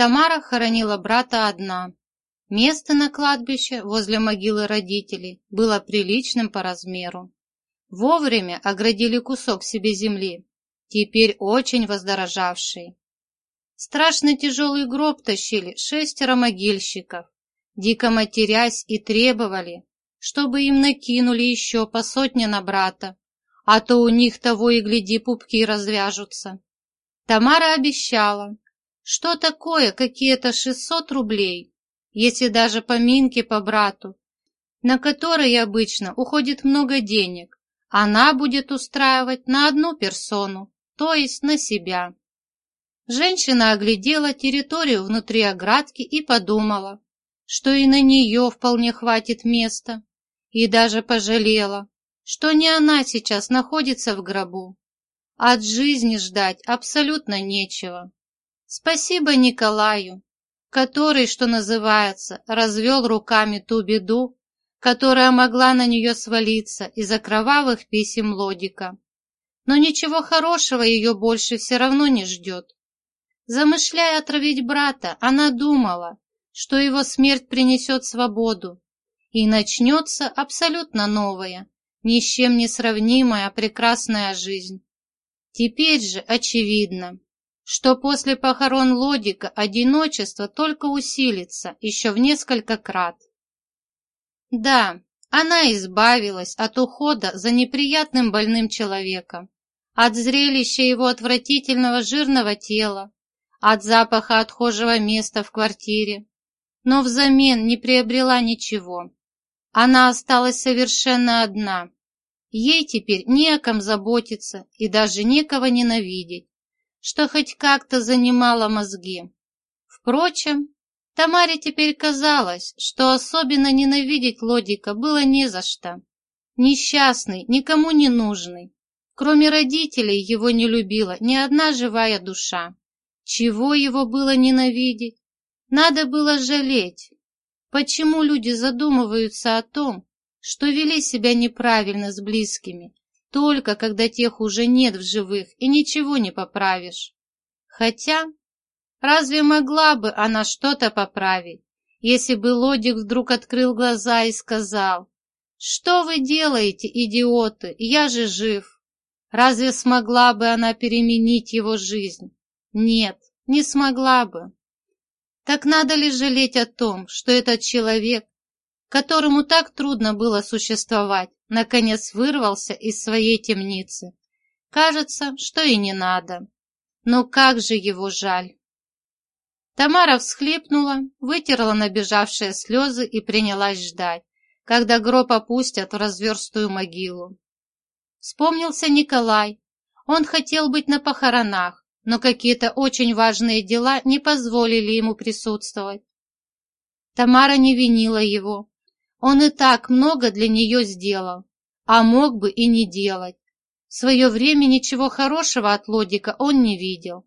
Тамара хоронила брата одна. Место на кладбище возле могилы родителей было приличным по размеру. Вовремя оградили кусок себе земли, теперь очень воздорожавший. Страшно тяжелый гроб тащили шестеро могильщиков, дико матерясь и требовали, чтобы им накинули еще по сотне на брата, а то у них того и гляди пупки развяжутся. Тамара обещала, что такое какие-то шестьсот рублей, если даже поминки по брату, на которые обычно уходит много денег, она будет устраивать на одну персону, то есть на себя. Женщина оглядела территорию внутри оградки и подумала, что и на нее вполне хватит места, и даже пожалела, что не она сейчас находится в гробу. От жизни ждать абсолютно нечего. Спасибо Николаю, который, что называется, развел руками ту беду, которая могла на нее свалиться из-за кровавых писем Лодика. Но ничего хорошего ее больше все равно не ждет. Замышляя отравить брата, она думала, что его смерть принесет свободу, и начнется абсолютно новая, ни с чем не сравнимая прекрасная жизнь. Теперь же очевидно, что после похорон Лодика одиночество только усилится еще в несколько крат. Да, она избавилась от ухода за неприятным больным человеком, от зрелища его отвратительного жирного тела, от запаха отхожего места в квартире, но взамен не приобрела ничего. Она осталась совершенно одна. Ей теперь не о ком заботиться и даже некого ненавидеть, что хоть как-то занимало мозги. Впрочем, Тамаре теперь казалось, что особенно ненавидеть Лодика было не за что. Несчастный, никому не нужный. Кроме родителей его не любила ни одна живая душа. Чего его было ненавидеть? Надо было жалеть. Почему люди задумываются о том, что вели себя неправильно с близкими, только когда тех уже нет в живых и ничего не поправишь? Хотя Разве могла бы она что-то поправить, если бы Лодик вдруг открыл глаза и сказал, «Что вы делаете, идиоты? Я же жив!» Разве смогла бы она переменить его жизнь? Нет, не смогла бы. Так надо ли жалеть о том, что этот человек, которому так трудно было существовать, наконец вырвался из своей темницы? Кажется, что и не надо. Но как же его жаль! Тамара всхлипнула, вытерла набежавшие слезы и принялась ждать, когда гроб опустят в разверстую могилу. Вспомнился Николай. Он хотел быть на похоронах, но какие-то очень важные дела не позволили ему присутствовать. Тамара не винила его. Он и так много для нее сделал, а мог бы и не делать. В свое время ничего хорошего от Лодика он не видел.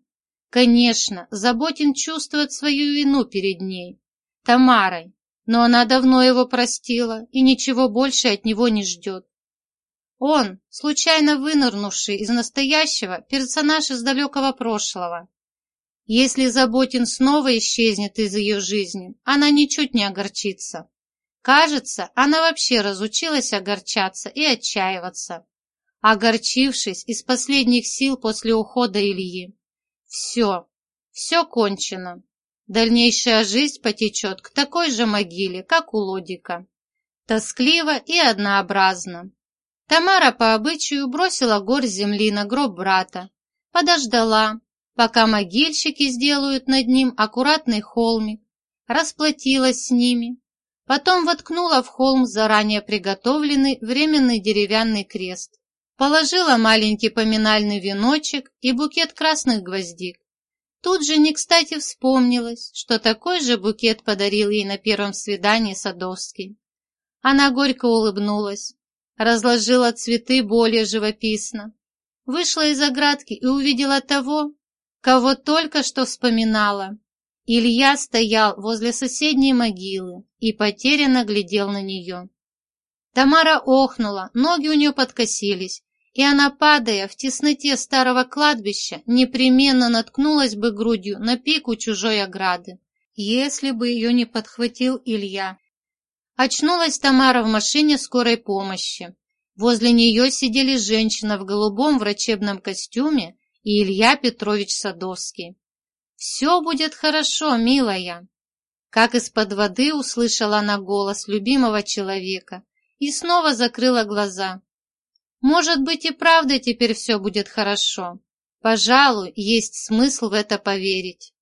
Конечно, Заботин чувствует свою вину перед ней, Тамарой, но она давно его простила и ничего больше от него не ждет. Он, случайно вынырнувший из настоящего, персонаж из далекого прошлого. Если Заботин снова исчезнет из ее жизни, она ничуть не огорчится. Кажется, она вообще разучилась огорчаться и отчаиваться, огорчившись из последних сил после ухода Ильи. Все, все кончено. Дальнейшая жизнь потечет к такой же могиле, как у Лодика. Тоскливо и однообразно. Тамара по обычаю бросила гор земли на гроб брата, подождала, пока могильщики сделают над ним аккуратный холмик, расплатилась с ними, потом воткнула в холм заранее приготовленный временный деревянный крест. Положила маленький поминальный веночек и букет красных гвоздик. Тут же не кстати вспомнилось, что такой же букет подарил ей на первом свидании Садовский. Она горько улыбнулась, разложила цветы более живописно, вышла из оградки и увидела того, кого только что вспоминала. Илья стоял возле соседней могилы и потерянно глядел на нее. Тамара охнула, ноги у нее подкосились, и она, падая в тесноте старого кладбища, непременно наткнулась бы грудью на пику чужой ограды, если бы ее не подхватил Илья. Очнулась Тамара в машине скорой помощи. Возле нее сидели женщина в голубом врачебном костюме и Илья Петрович Садовский. «Все будет хорошо, милая!» Как из-под воды услышала она голос любимого человека и снова закрыла глаза. Может быть и правда теперь все будет хорошо. Пожалуй, есть смысл в это поверить.